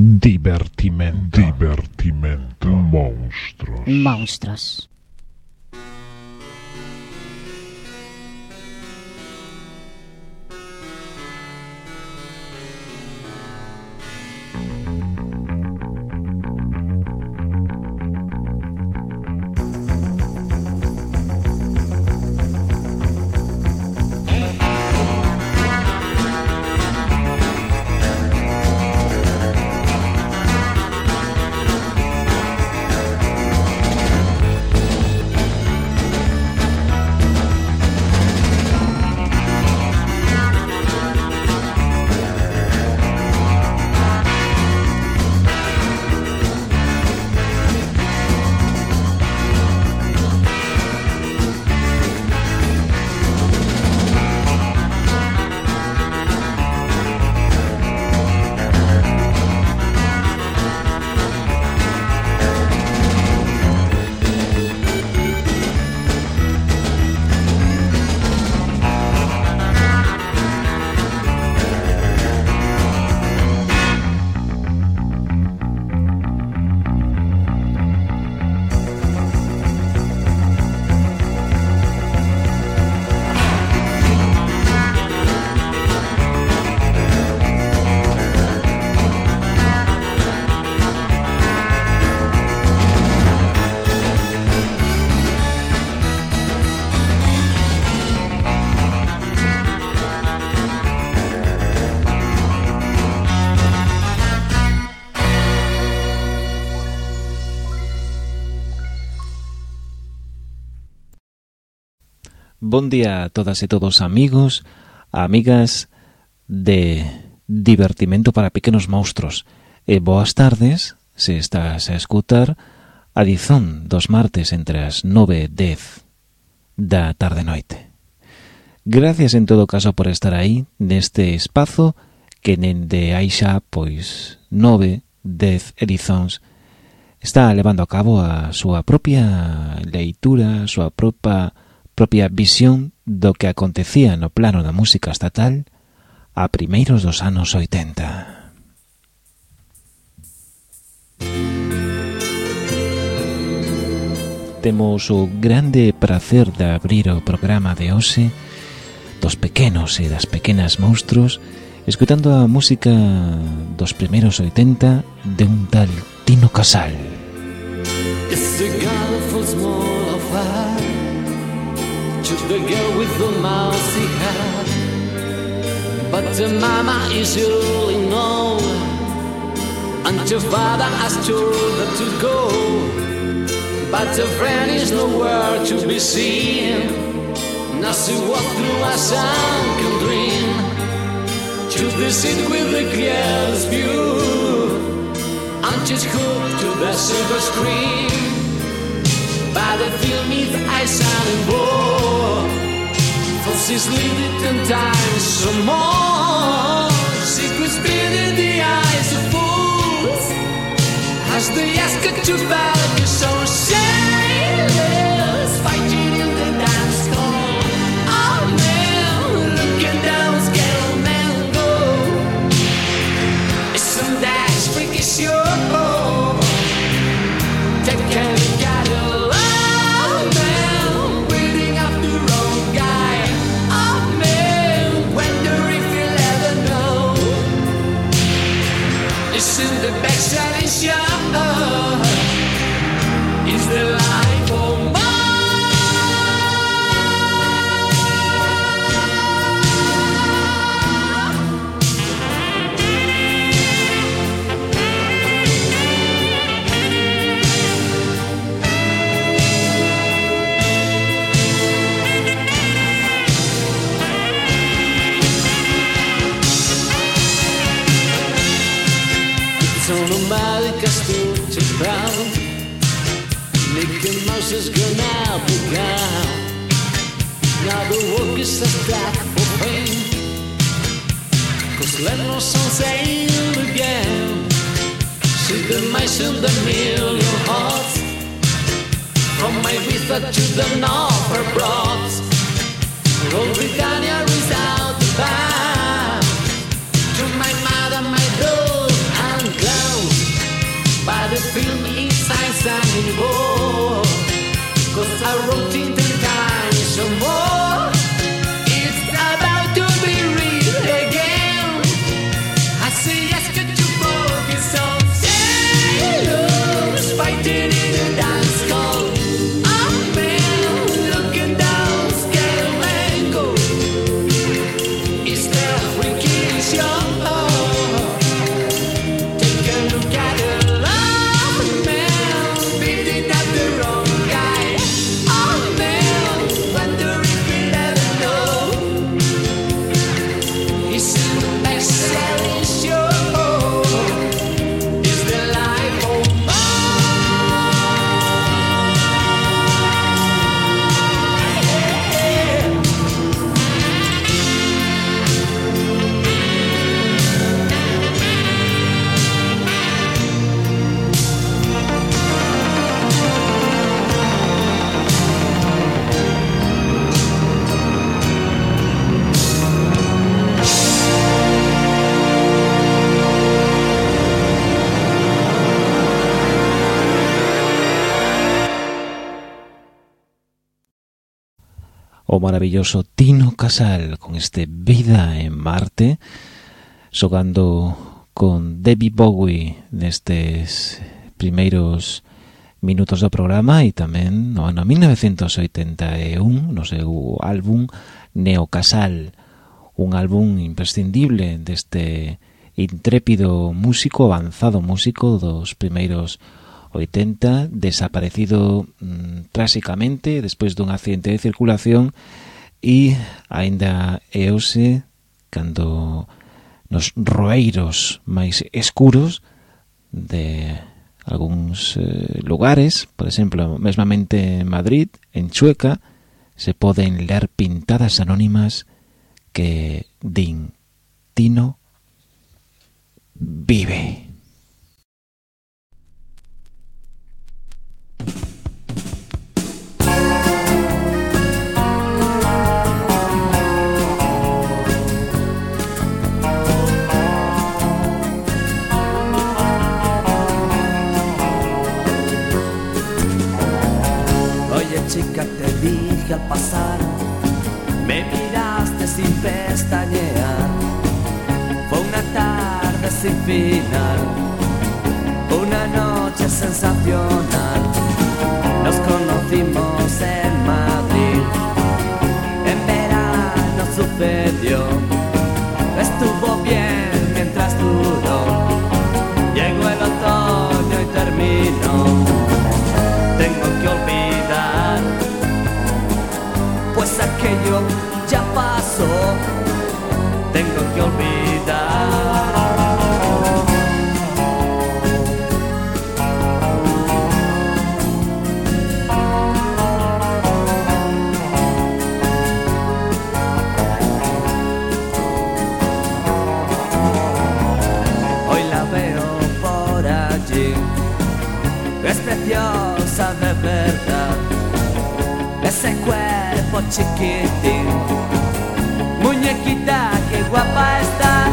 Divertimento. Divertimento. Monstros. Monstros. todas e todos amigos, amigas de Divertimento para Pequenos Monstros. E boas tardes, se estás a escutar, a dizón dos martes entre as 9 e 10 da tarde-noite. Gracias en todo caso por estar aí neste espazo que nende aí xa, pois, 9, 10 edizóns está levando a cabo a súa propia leitura, a súa propia propia visión do que acontecía no plano da música estatal a primeiros dos anos 80. Temos o grande prazer de abrir o programa de hoxe dos pequenos e das pequenas monstruos escutando a música dos primeiros 80 de un tal Tino Casal. Ese to the girl with the mousy hair. But the mama is really known, and the father has told her to go. But the friend is nowhere to be seen. Now she walked through a sunken dream to the seat with the clearest view, and she's hooked to the silver screen by the film is ice and war. For she's lived ten times or more. Secrets been in the eyes of fools. As they ask her to back, so sailors fighting in the dance hall. Oh man, looking down, scale man go. Isn't that freaky sure? o maravilloso Tino Casal con este Vida en Marte, xogando con Debbie Bowie nestes primeiros minutos do programa e tamén no ano 1981 no seu álbum Neo Casal, un álbum imprescindible deste intrépido músico, avanzado músico dos primeiros 80, desaparecido mm, tráxicamente despois dun accidente de circulación e aínda euse cando nos roeiros máis escuros de algúns eh, lugares, por exemplo, mesmamente en Madrid, en Chueca, se poden ler pintadas anónimas que din Tino vive. Pasar, me miraste sin pestañear. Fue una tarde sin final, una noche sensacional. Nos conocimos en chiquitín, muñequita, qué guapa estás.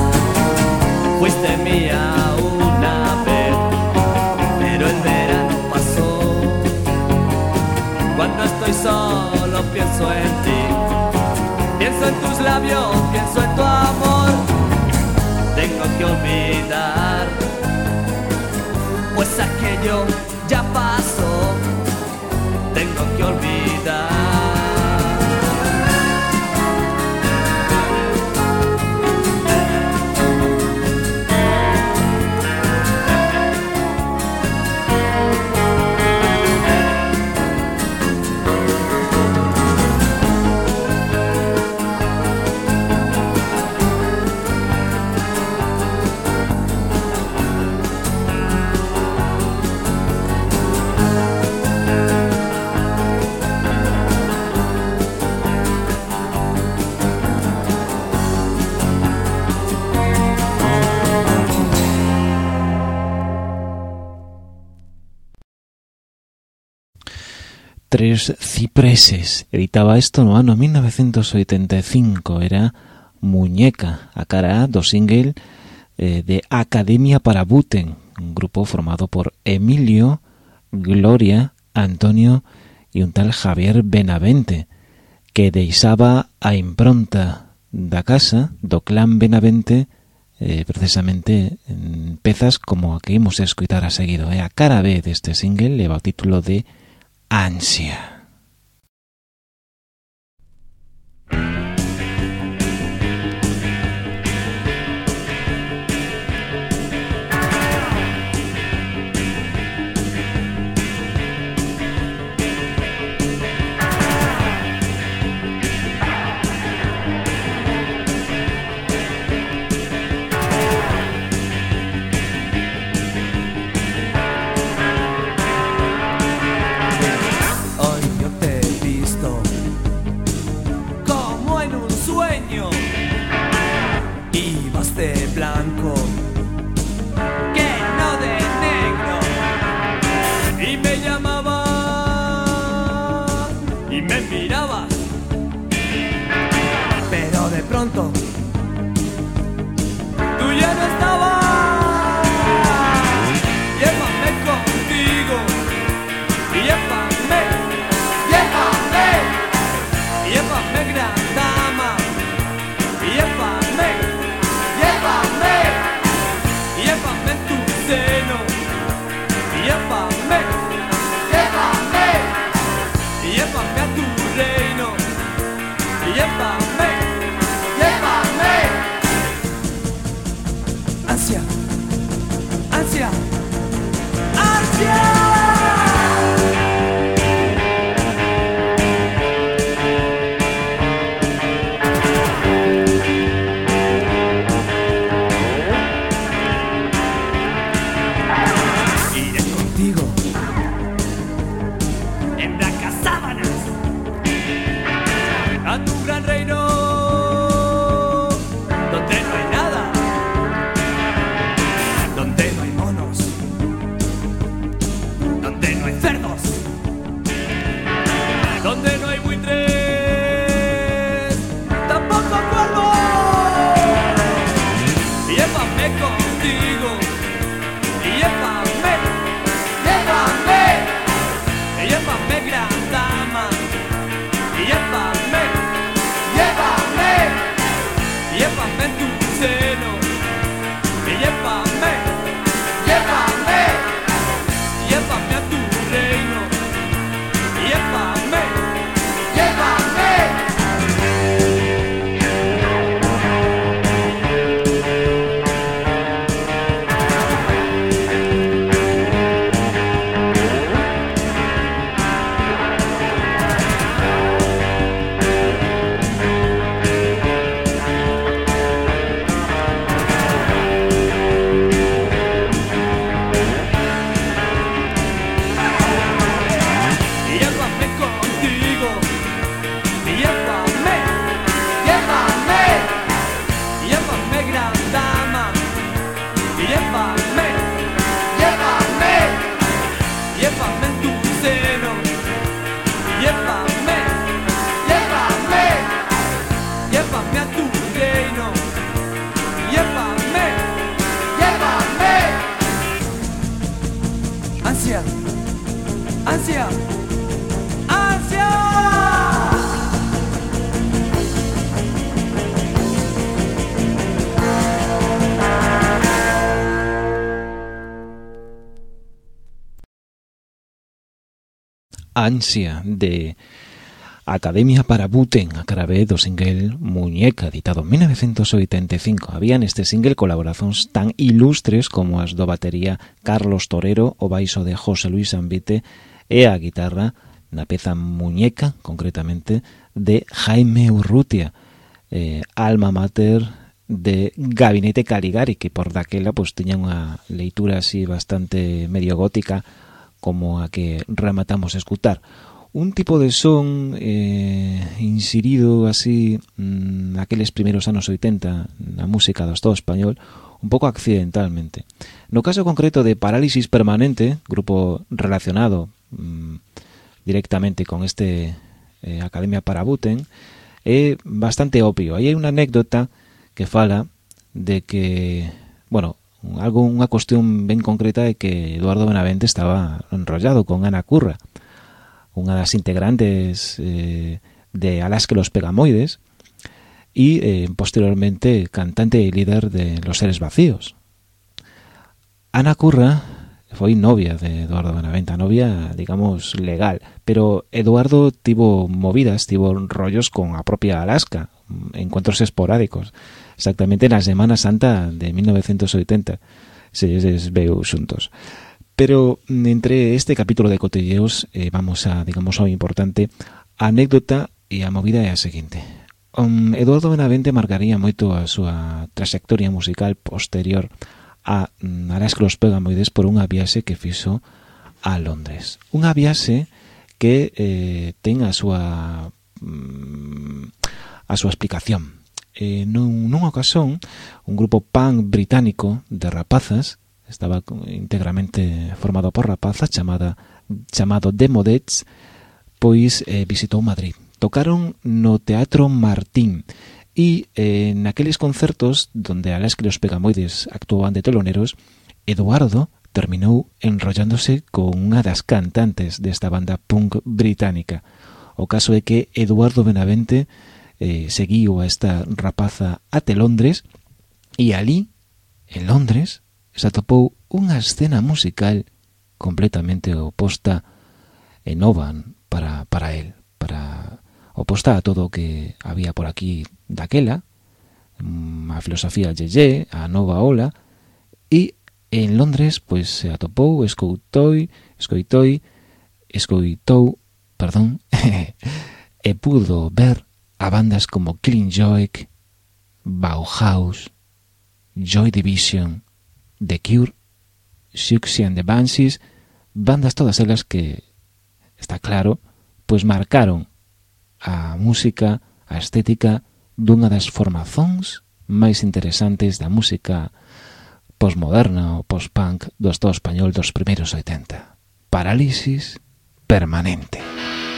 Fuiste mía una vez, pero el verano pasó. Cuando estoy solo pienso en ti, pienso en tus labios, pienso en tu amor. Tengo que olvidar, pues aquello Tres cipreses editaba isto no ano 1985 era Muñeca, a cara A do single eh, de Academia para Buten un grupo formado por Emilio, Gloria, Antonio e un tal Javier Benavente que deixaba a impronta da casa do clan Benavente eh, precisamente en pezas como a que imos escutar a seguido. E a cara B deste single leva o título de Ansia. ansia de Academia para Buten, a carabé do single Muñeca, editado en 1985. Había neste single colaboracións tan ilustres como as do batería Carlos Torero, o baixo de José Luis Ambite e a guitarra na peza Muñeca, concretamente, de Jaime Urrutia, eh, alma mater de Gabinete Caligari, que por daquela pues, tiña unha leitura así bastante medio gótica como a que rematamos a escutar. Un tipo de son eh, inserido así mm, naqueles primeiros anos 80 na música do Estado español un pouco accidentalmente. No caso concreto de Parálisis Permanente, grupo relacionado mm, directamente con este eh, Academia para Buten, é bastante obvio. Aí hai unha anécdota que fala de que, bueno, algo unha cuestión ben concreta é que Eduardo Benavente estaba enrollado con Ana Curra, unha das integrantes eh, de Alas que los Pegamoides e eh, posteriormente cantante e líder de Los Seres Vacíos. Ana Curra foi novia de Eduardo Benavente, novia, digamos, legal, pero Eduardo tivo movidas, tivo rollos con a propia Alaska, encuentros esporádicos exactamente na Semana Santa de 1980 se lles veu xuntos pero mm, entre este capítulo de cotilleos eh, vamos a, digamos, ao importante a anécdota e a movida é a seguinte um, mm, Eduardo Benavente marcaría moito a súa trayectoria musical posterior a mm, Arás que los Pegamoides por unha viaxe que fixo a Londres. Unha viaxe que eh, ten a súa mm, a súa explicación eh, nun, nunha ocasión un grupo punk británico de rapazas estaba íntegramente formado por rapazas chamada chamado Demodets pois eh, visitou Madrid tocaron no Teatro Martín e eh, naqueles concertos donde alas que los pegamoides actuaban de teloneros Eduardo terminou enrollándose con unha das cantantes desta banda punk británica. O caso é que Eduardo Benavente eh, seguiu a esta rapaza até Londres e ali, en Londres, se atopou unha escena musical completamente oposta e novan para, para él, para oposta a todo o que había por aquí daquela, mm, a filosofía yeye, a nova ola, e en Londres pois se atopou, escoutoi, escoitoi, escoitou, perdón, e pudo ver a bandas como Killing Joke, Bauhaus, Joy Division, The Cure, Siouxsie and the Banshees, bandas todas elas que, está claro, pois marcaron a música, a estética dunha das formazóns máis interesantes da música posmoderna ou post-punk do Estado español dos primeiros 80. Parálisis permanente. Parálisis permanente.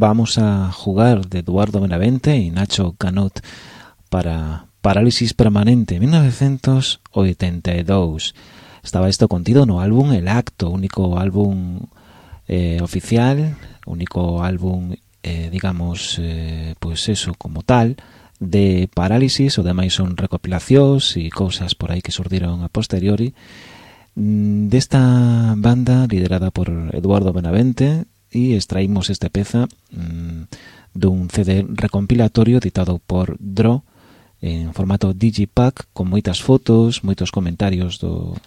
Vamos a jugar de Eduardo Benavente y Nacho Canut para Parálisis Permanente 1982. Estaba esto contido no álbum El Acto, único álbum eh, oficial, único álbum, eh, digamos, eh, pues eso, como tal, de Parálisis, o demais son recopilacións e cousas por aí que surdiron a posteriori, mm, desta banda liderada por Eduardo Benavente, e extraímos este peza mmm, dun CD recompilatorio editado por Draw en formato digipack con moitas fotos, moitos comentarios do,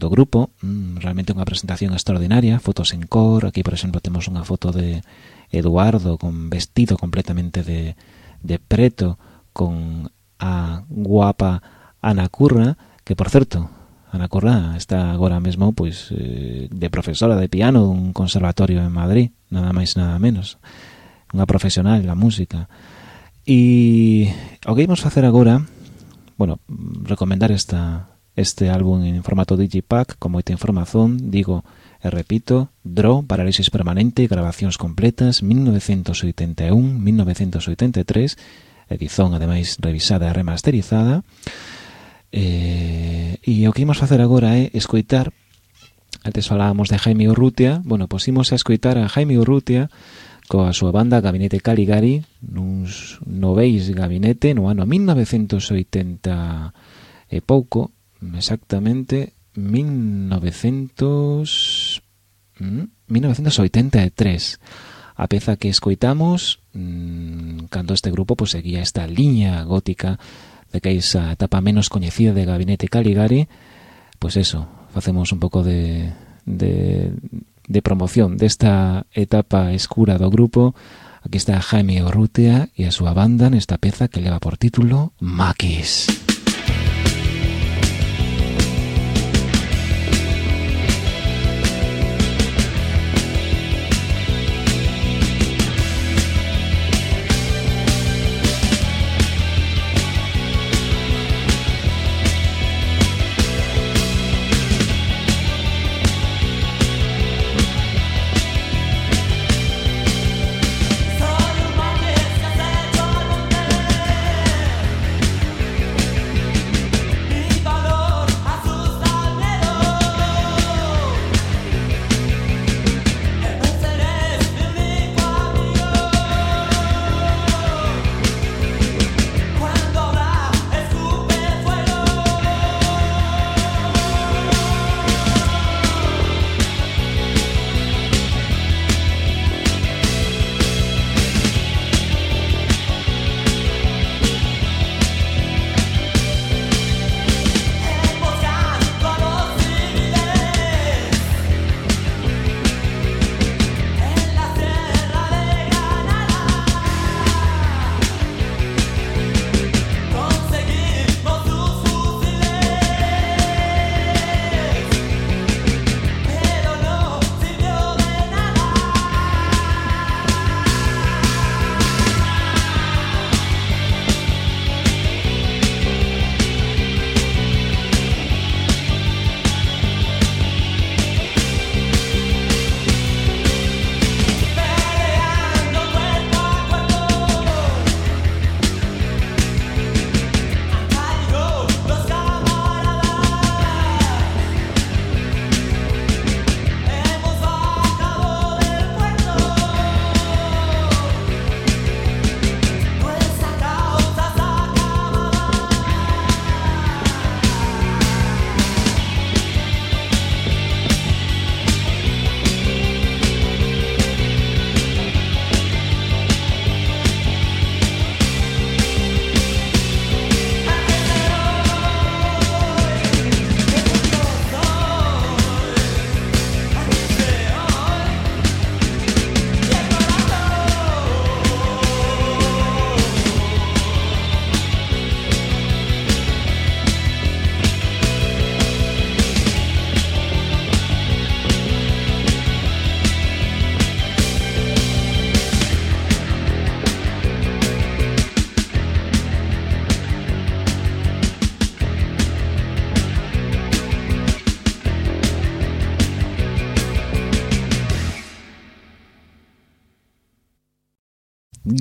do grupo, mmm, realmente unha presentación extraordinaria, fotos en cor, aquí por exemplo temos unha foto de Eduardo con vestido completamente de, de preto con a guapa Ana Curra, que por certo, Ana Corra está agora mesmo pois eh, de profesora de piano dun conservatorio en Madrid, nada máis nada menos. Unha profesional da música. E o que ímos facer agora, bueno, recomendar esta este álbum en formato digipack con moita información, digo, e repito, Draw, Parálisis Permanente, Grabacións Completas, 1981-1983, edición ademais revisada e remasterizada, Eh, e o que imos facer agora é escoitar Antes falábamos de Jaime Urrutia Bueno, pois imos a escoitar a Jaime Urrutia Coa súa banda Gabinete Caligari Nuns noveis gabinete No ano 1980 e pouco Exactamente 1900 1983 mm, A peza que escoitamos mmm, Cando este grupo pois, seguía esta liña gótica de que esa etapa menos coñecida de Gabinete Caligari pues eso, facemos un pouco de, de, de promoción desta etapa escura do grupo. Aquí está Jaime Orrutia e a súa banda nesta peza que leva por título Maquis Maquis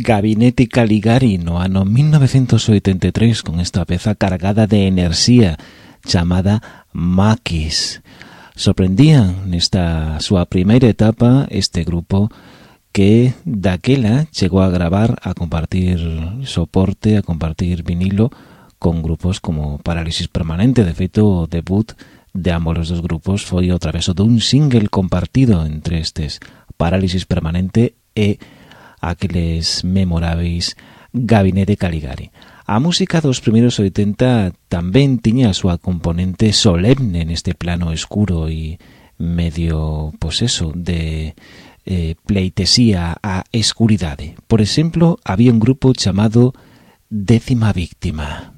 Gabinete Caligari no ano 1983 con esta peza cargada de enerxía chamada Maquis. Sorprendían nesta súa primeira etapa este grupo que daquela chegou a gravar, a compartir soporte, a compartir vinilo con grupos como Parálisis Permanente. De feito, o debut de ambos os dos grupos foi o traveso dun single compartido entre estes Parálisis Permanente e aqueles memoráveis Gabinete Caligari. A música dos primeiros 80 tamén tiña a súa componente solemne neste plano escuro e medio, pois eso, de eh, pleitesía á escuridade. Por exemplo, había un grupo chamado décima víctima.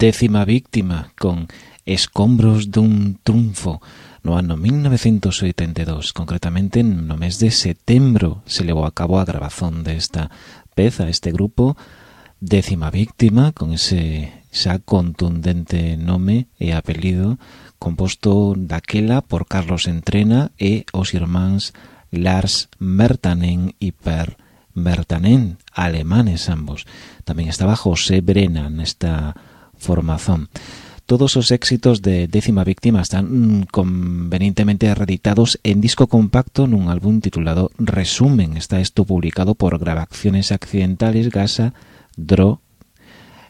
décima víctima con Escombros dun triunfo no ano 1982, concretamente no mes de setembro se levou a cabo a grabazón desta peza, este grupo décima víctima con ese xa contundente nome e apelido composto daquela por Carlos Entrena e os irmáns Lars Mertanen e Per Mertanen, alemanes ambos. Tamén estaba José Brena nesta formación. Todos os éxitos de Décima Víctima están mm, convenientemente reeditados en disco compacto nun álbum titulado Resumen. Está isto publicado por Grabaciones Accidentales Gasa Dro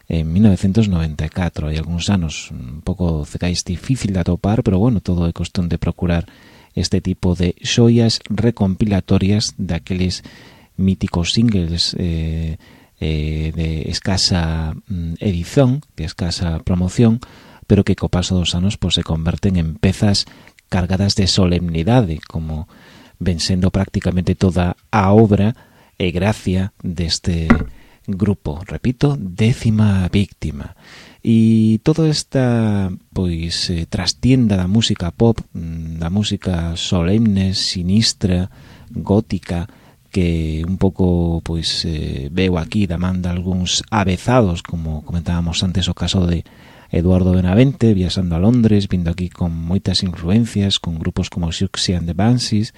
en 1994. Hai algúns anos un pouco cecais difícil de atopar, pero bueno, todo é cuestión de procurar este tipo de xoias recompilatorias daqueles míticos singles eh, eh, de escasa mm, edición, de escasa promoción, pero que co paso dos anos pois, se converten en pezas cargadas de solemnidade, como ven sendo prácticamente toda a obra e gracia deste grupo. Repito, décima víctima. E toda esta pois eh, trastienda da música pop, mm, da música solemne, sinistra, gótica, que un pouco pois eh, veo aquí da man de algúns avezados, como comentábamos antes o caso de Eduardo Benavente viaxando a Londres, vindo aquí con moitas influencias, con grupos como Siouxsie and the Banshees,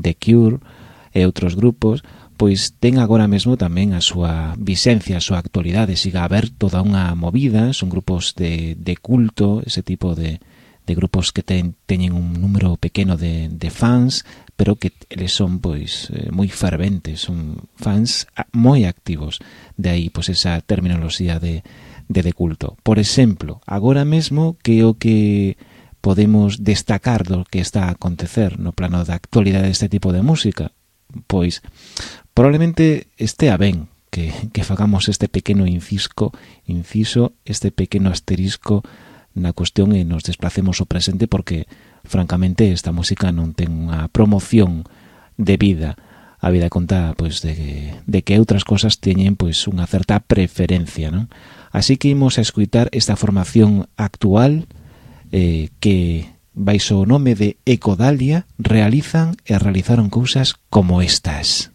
The Cure e outros grupos, pois ten agora mesmo tamén a súa vixencia, a súa actualidade, siga haber toda unha movida, son grupos de, de culto, ese tipo de, de grupos que ten, teñen un número pequeno de, de fans, pero que eles son pois eh, moi ferventes, son fans moi activos, de aí pois esa terminoloxía de de, de culto. Por exemplo, agora mesmo que o que podemos destacar do que está a acontecer no plano da actualidade deste tipo de música, pois probablemente estea ben que, que fagamos este pequeno incisco, inciso, este pequeno asterisco na cuestión e nos desplacemos ao presente porque, francamente, esta música non ten unha promoción de vida. A vida conta pois, de, que, de que outras cosas teñen pois, unha certa preferencia. Non? Así que imos a escutar esta formación actual eh, que baixo o nome de Ecodalia realizan e realizaron cousas como estas.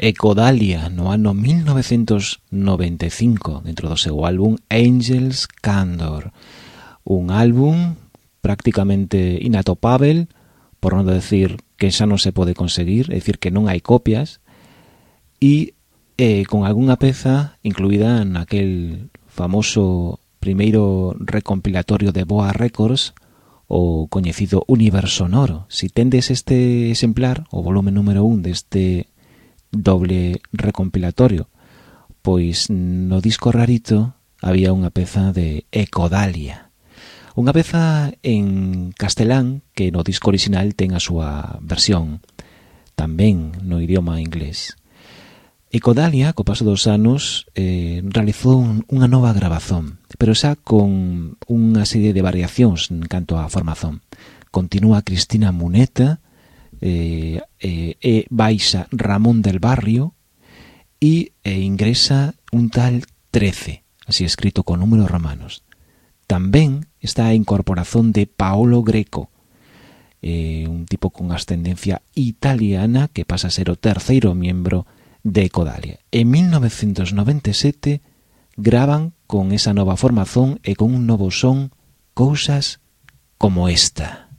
Ecodalia no ano 1995 dentro do seu álbum Angels Candor un álbum prácticamente inatopável por non decir que xa non se pode conseguir é dicir que non hai copias e eh, con algunha peza incluída naquel famoso primeiro recompilatorio de Boa Records o coñecido Universo Sonoro. Si tendes este exemplar, o volumen número 1 deste doble recompilatorio, pois no disco rarito había unha peza de Ecodalia, unha peza en castelán que no disco original ten a súa versión, tamén no idioma inglés. Ecodalia, co paso dos anos, eh, realizou unha nova grabazón, pero xa con unha serie de variacións en canto á formación. Continúa Cristina Muneta, eh, eh, e baixa Ramón del Barrio e eh, ingresa un tal 13, así escrito con números romanos. Tamén está a incorporación de Paolo Greco, eh, un tipo con ascendencia italiana que pasa a ser o terceiro miembro de Codalia. En 1997 graban con esa nova formazón e con un novo son cousas como esta.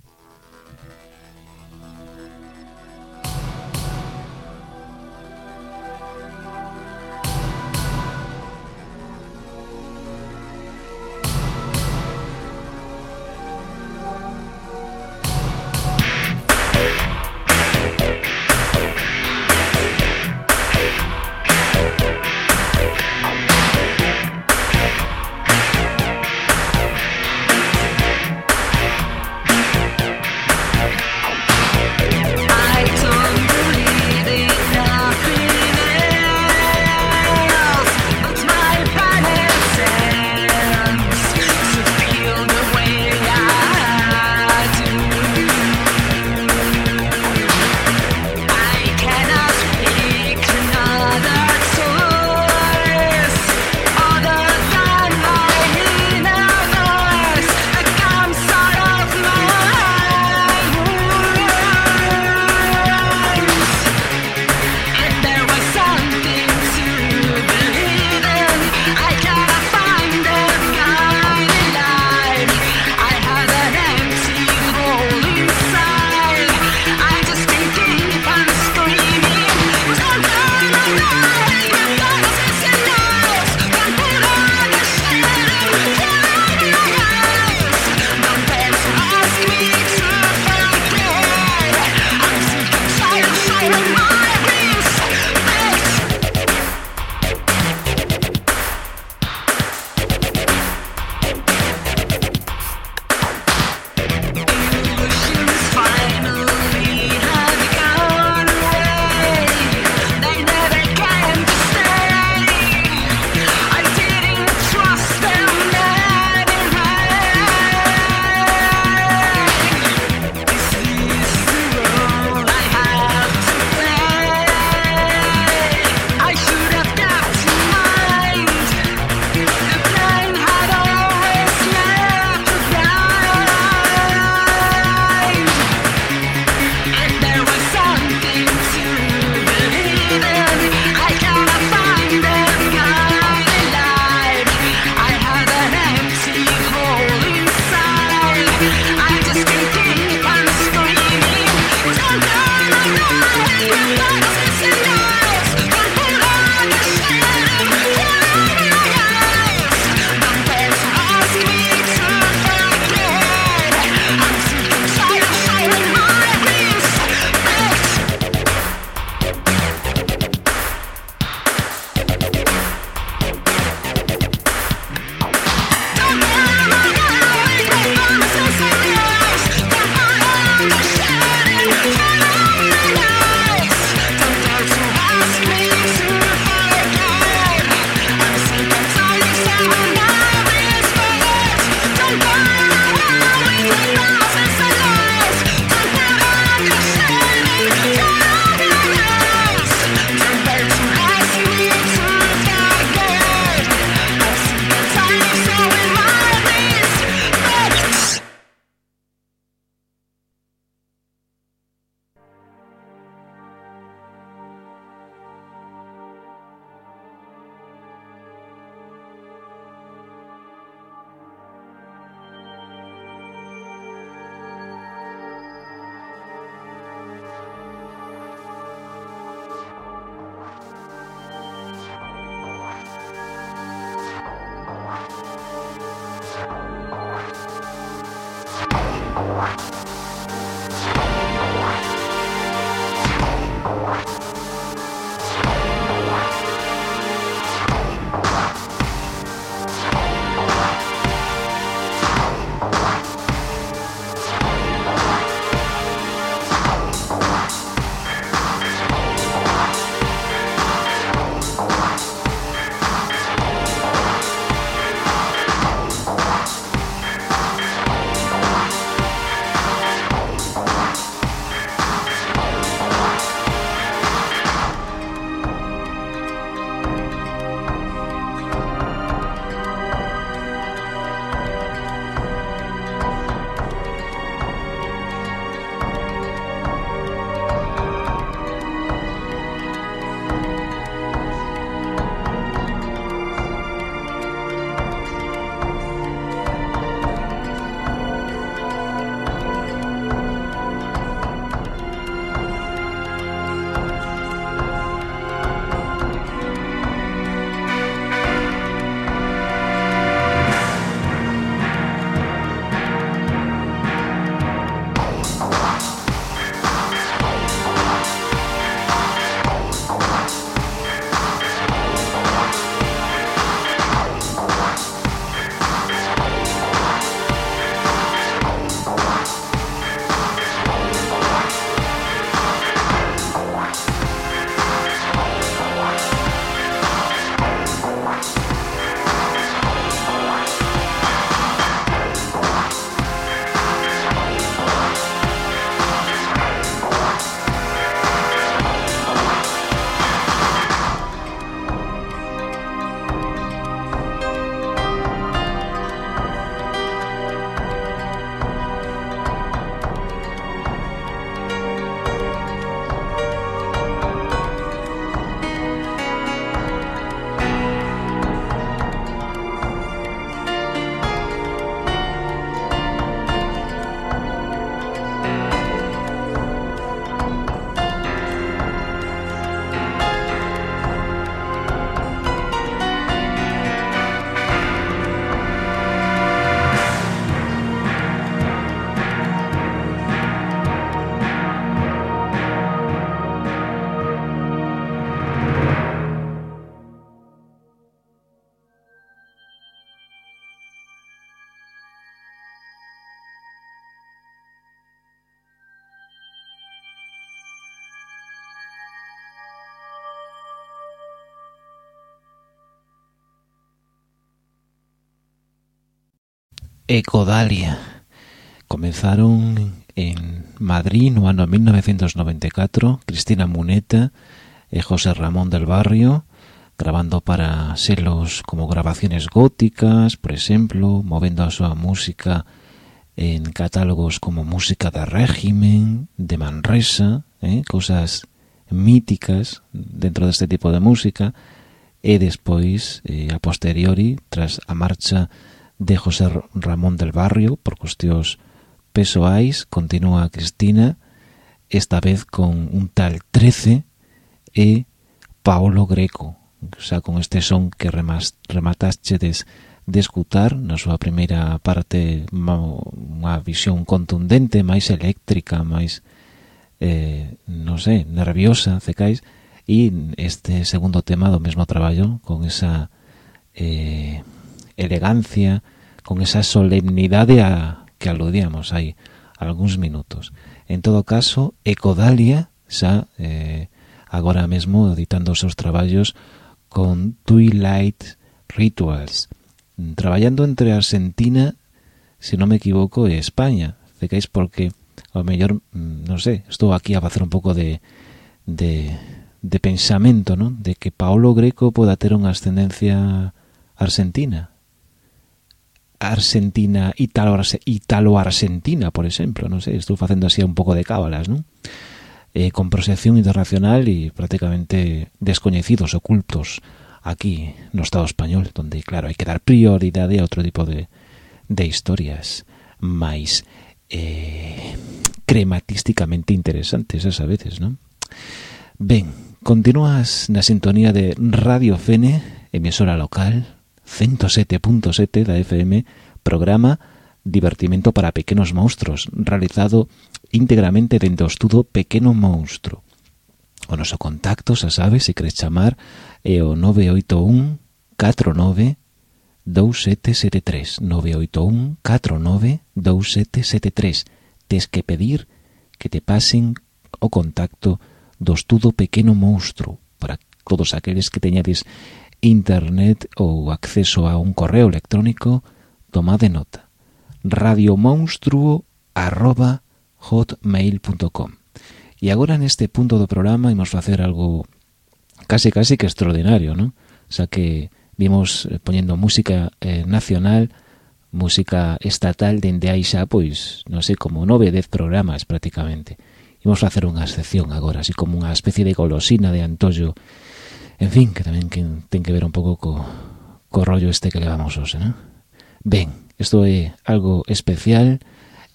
Ecodalia. Comenzaron en Madrid no ano 1994 Cristina Muneta e José Ramón del Barrio grabando para selos como grabaciones góticas, por exemplo, movendo a súa música en catálogos como música de régimen, de Manresa, eh, cousas míticas dentro deste tipo de música, e despois, eh, a posteriori, tras a marcha de José Ramón del Barrio por cuestións pesoais, continúa Cristina, esta vez con un tal 13 e Paolo Greco, xa con este son que remas, de escutar na súa primeira parte unha visión contundente, máis eléctrica, máis, eh, non sei, nerviosa, cecais, e este segundo tema do mesmo traballo, con esa eh, elegancia, con esa solemnidade a que aludíamos aí algúns minutos. En todo caso, Ecodalia xa eh, agora mesmo editando os seus traballos con Twilight Rituals, traballando entre Argentina, se non me equivoco, e España. Fecais porque, ao mellor, mm, non sei, estou aquí a facer un pouco de, de, de pensamento, non? De que Paolo Greco poda ter unha ascendencia argentina argentina, italo-argentina, por exemplo, non sei, estou facendo así un pouco de cábalas, non? Eh, con proxección internacional e prácticamente descoñecidos, ocultos aquí no Estado español, donde, claro, hai que dar prioridade a outro tipo de, de historias máis eh, crematísticamente interesantes, esas a veces, non? Ben, continúas na sintonía de Radio Fene, emisora local, 107.7 da FM, programa Divertimento para Pequenos Monstros, realizado íntegramente dentro do estudo Pequeno Monstro. O noso contacto, xa sabes, se queres chamar, é o 981 49 2773 981 49 2773 Tes que pedir que te pasen o contacto do estudo Pequeno Monstro para todos aqueles que teñades internet ou acceso a un correo electrónico, tomade nota. radiomonstruo arroba hotmail.com E agora neste punto do programa imos facer algo case case que extraordinario, non? Xa que vimos eh, poñendo música eh, nacional, música estatal dende aí xa, pois, non sei, como nove, dez programas prácticamente. Imos facer unha excepción agora, así como unha especie de golosina de antollo En fin, que tamén que ten que ver un pouco co, co rollo este que levamos hoxe, non? Ben, isto é algo especial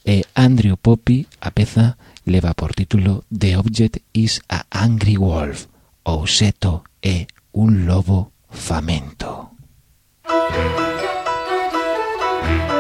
e Andrew Poppy, a peza, leva por título The Object is a Angry Wolf, ou Seto é un lobo famento. Thank you.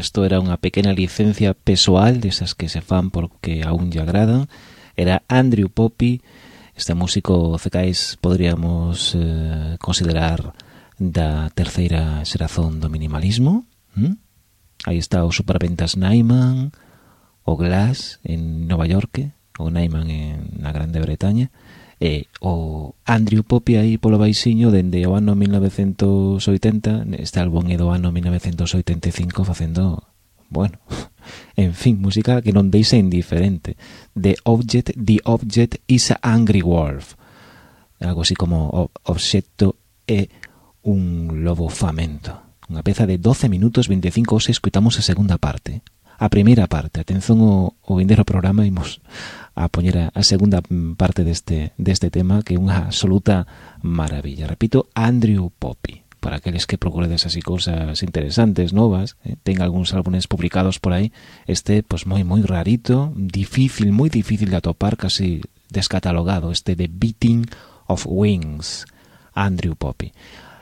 Esto era unha pequena licencia pessoal desas que se fan porque aún lle agradan. Era Andrew Poppy, este músico cecais podríamos eh, considerar da terceira xerazón do minimalismo. ¿Mm? Aí está o superventas Naiman, o Glass en Nova York, o Naiman en, na Grande Bretaña. E o Andrew Poppy aí polo baixiño dende o ano 1980, este álbum é do ano 1985 facendo, bueno, en fin, música que non deixa indiferente. The Object, The Object is a Angry Wolf. Algo así como o obxecto é un lobo famento. Unha peza de 12 minutos 25 os escutamos a segunda parte. A primeira parte, atención o, o vindeiro programa imos a poñer a, segunda parte deste, deste tema que é unha absoluta maravilla. Repito, Andrew Poppy para aqueles que procuredes así cousas interesantes, novas, eh, ten algúns álbumes publicados por aí, este, pois moi moi rarito, difícil, moi difícil de atopar, casi descatalogado, este de Beating of Wings, Andrew Poppy.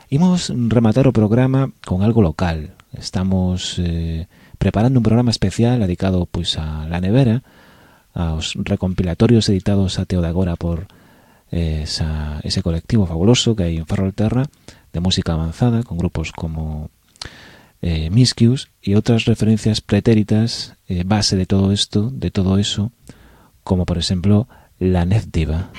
Imos rematar o programa con algo local. Estamos eh, preparando un programa especial dedicado pois a la nevera, aos recompilatorios editados até o de agora por esa, ese colectivo fabuloso que hay en Ferrolterra de música avanzada con grupos como eh, Miscues y otras referencias pretéritas eh, base de todo esto, de todo eso, como por ejemplo la Diva.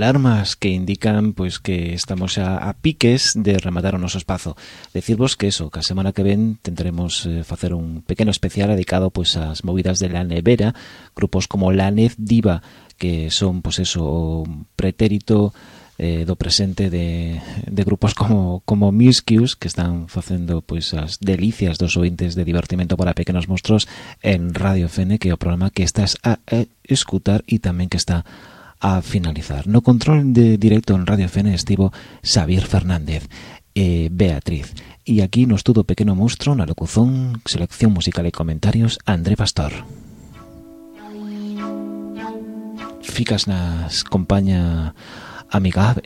Alarmas que indican pois que estamos a, piques de rematar o noso espazo. Decirvos que eso, que semana que ven tentaremos eh, facer un pequeno especial dedicado pois ás movidas de la nevera, grupos como la Nez Diva, que son pois eso, pretérito eh, do presente de, grupos como, como que están facendo pois as delicias dos ointes de divertimento para pequenos monstruos en Radio Fene que é o programa que estás a, a escutar e que está a finalizar. No control de directo en Radio Fene estivo Xavier Fernández e Beatriz. E aquí no estudo Pequeno Monstro, na locución, selección musical e comentarios, André Pastor. Ficas nas compaña amigable,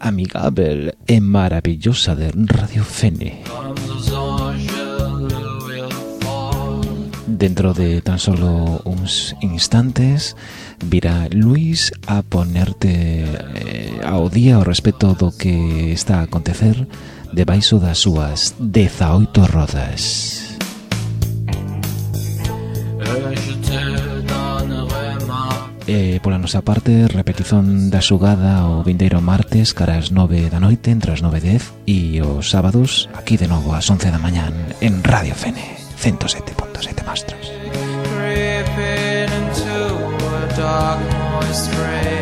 amigable e maravillosa de Radio Fene. Dentro de tan solo uns instantes virá Luis a ponerte eh, ao día o respecto do que está a acontecer debaixo das súas 18 rodas. E pola nosa parte, repetición da xugada o vindeiro martes cara as 9 da noite, entre as 9 e 10 e os sábados, aquí de novo ás 11 da mañán en Radio Fene 107.7 Mastros. Creepy. Dark moist grave